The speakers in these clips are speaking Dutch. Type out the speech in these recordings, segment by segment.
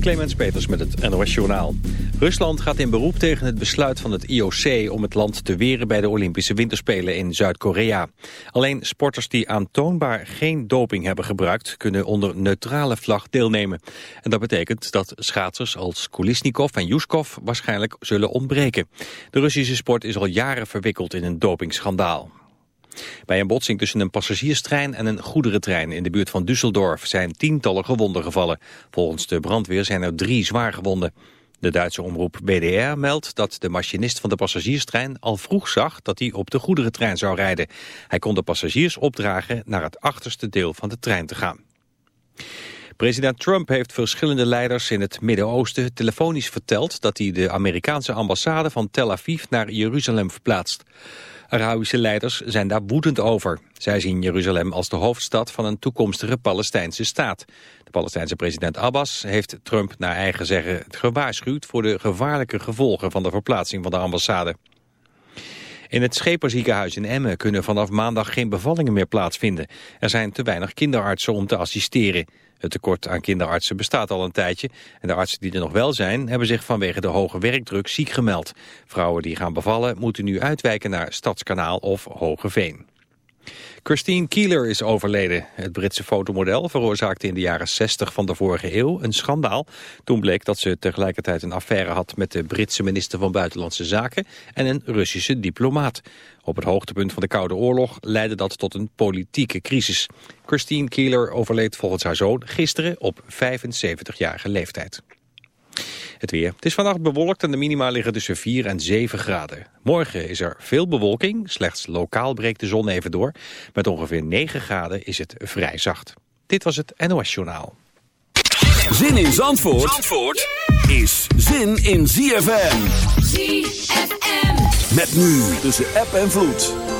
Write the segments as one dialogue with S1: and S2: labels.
S1: Clemens Peters met het NOS Journaal. Rusland gaat in beroep tegen het besluit van het IOC om het land te weren bij de Olympische Winterspelen in Zuid-Korea. Alleen sporters die aantoonbaar geen doping hebben gebruikt kunnen onder neutrale vlag deelnemen. En dat betekent dat schaatsers als Kulisnikov en Yuskov waarschijnlijk zullen ontbreken. De Russische sport is al jaren verwikkeld in een dopingschandaal. Bij een botsing tussen een passagierstrein en een goederentrein in de buurt van Düsseldorf zijn tientallen gewonden gevallen. Volgens de brandweer zijn er drie zwaar gewonden. De Duitse omroep BDR meldt dat de machinist van de passagierstrein al vroeg zag dat hij op de goederentrein zou rijden. Hij kon de passagiers opdragen naar het achterste deel van de trein te gaan. President Trump heeft verschillende leiders in het Midden-Oosten telefonisch verteld dat hij de Amerikaanse ambassade van Tel Aviv naar Jeruzalem verplaatst. Arabische leiders zijn daar woedend over. Zij zien Jeruzalem als de hoofdstad van een toekomstige Palestijnse staat. De Palestijnse president Abbas heeft Trump naar eigen zeggen gewaarschuwd voor de gevaarlijke gevolgen van de verplaatsing van de ambassade. In het Scheperziekenhuis in Emmen kunnen vanaf maandag geen bevallingen meer plaatsvinden. Er zijn te weinig kinderartsen om te assisteren. Het tekort aan kinderartsen bestaat al een tijdje en de artsen die er nog wel zijn hebben zich vanwege de hoge werkdruk ziek gemeld. Vrouwen die gaan bevallen moeten nu uitwijken naar Stadskanaal of Hogeveen. Christine Keeler is overleden. Het Britse fotomodel veroorzaakte in de jaren 60 van de vorige eeuw een schandaal. Toen bleek dat ze tegelijkertijd een affaire had met de Britse minister van Buitenlandse Zaken en een Russische diplomaat. Op het hoogtepunt van de Koude Oorlog leidde dat tot een politieke crisis. Christine Keeler overleed volgens haar zoon gisteren op 75-jarige leeftijd. Het weer. Het is vannacht bewolkt en de minima liggen tussen 4 en 7 graden. Morgen is er veel bewolking, slechts lokaal breekt de zon even door. Met ongeveer 9 graden is het vrij zacht. Dit was het NOS Journaal.
S2: Zin in Zandvoort, Zandvoort is zin in ZFM. ZFM. Met nu tussen app en vloed.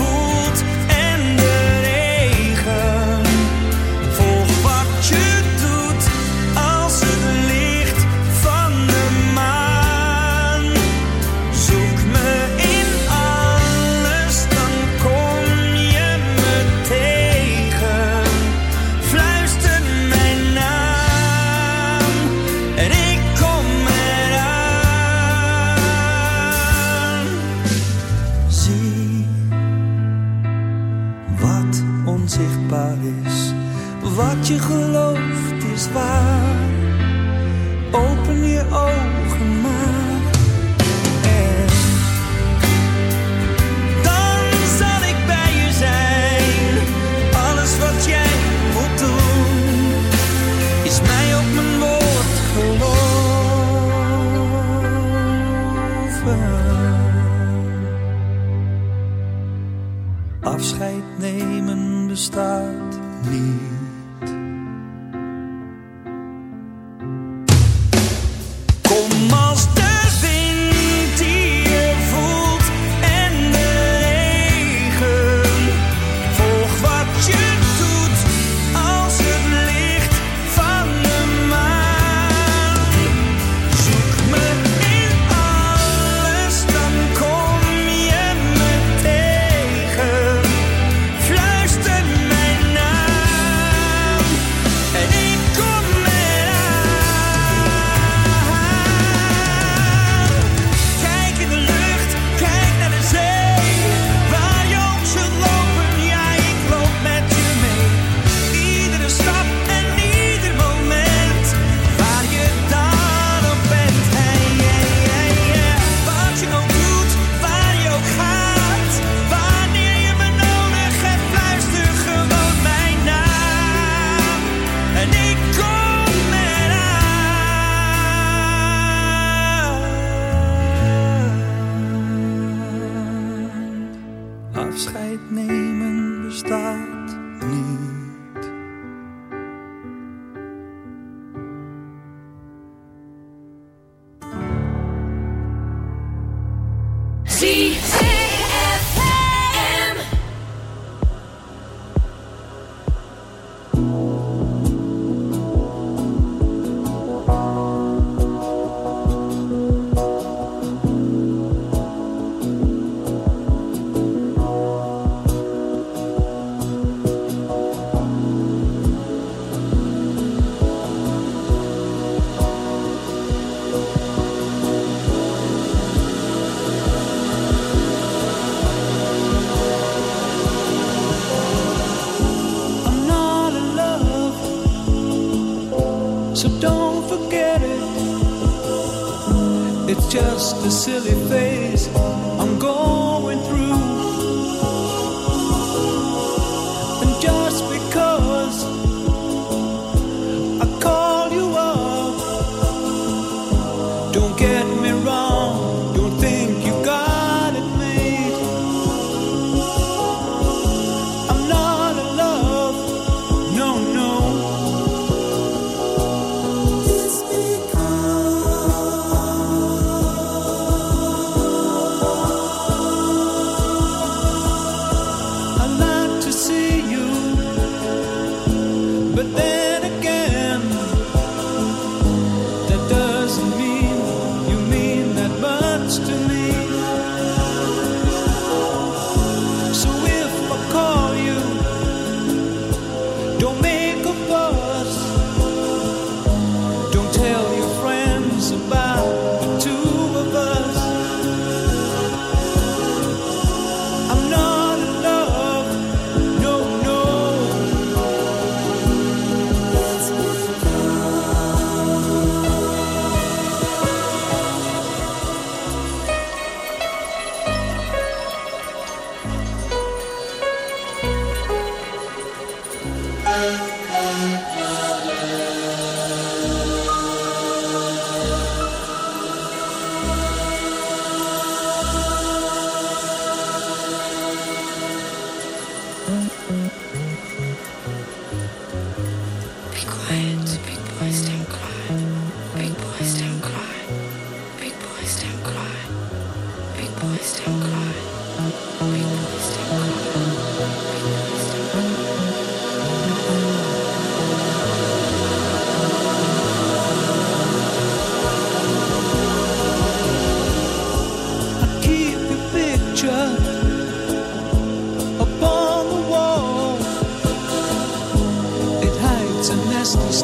S3: silly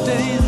S2: days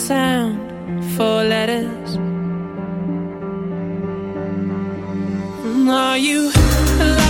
S4: Sound, four letters. Are you?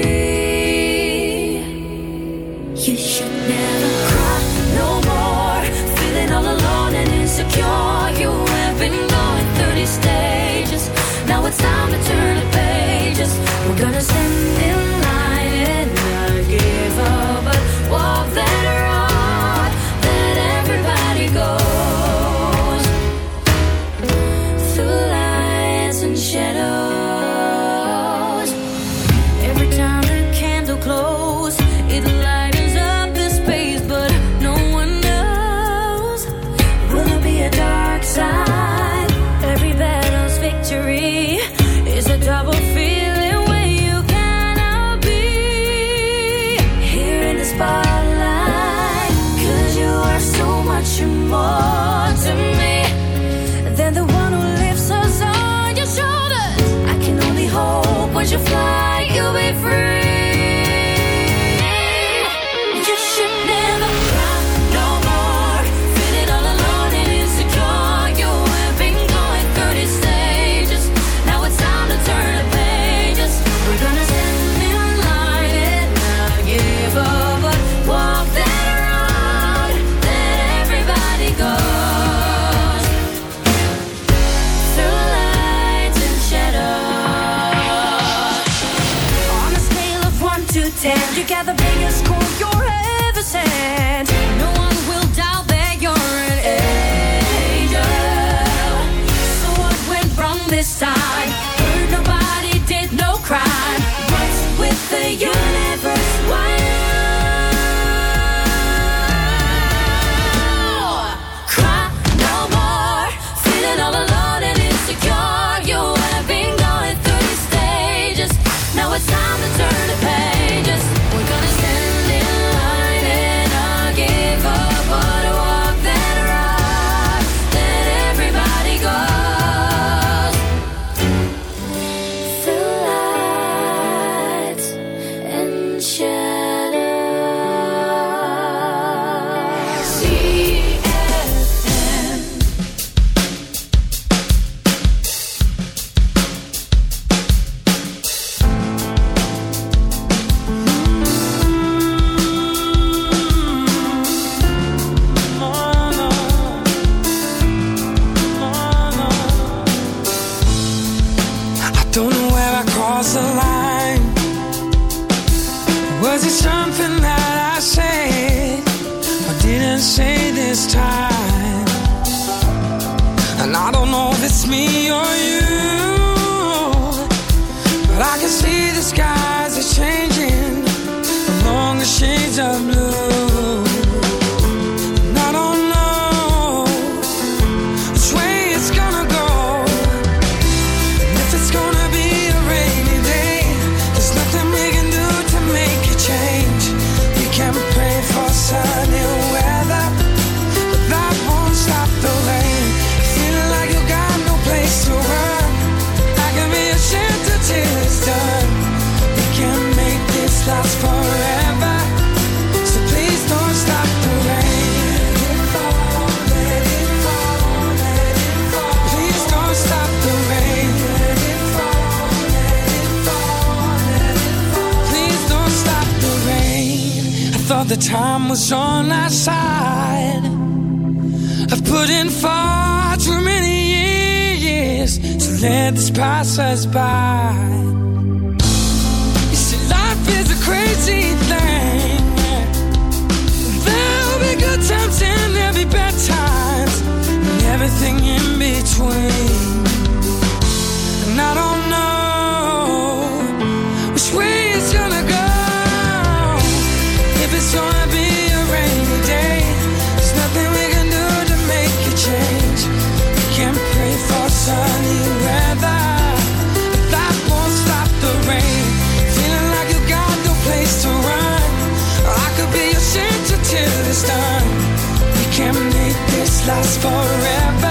S5: Last forever.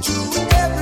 S5: Together.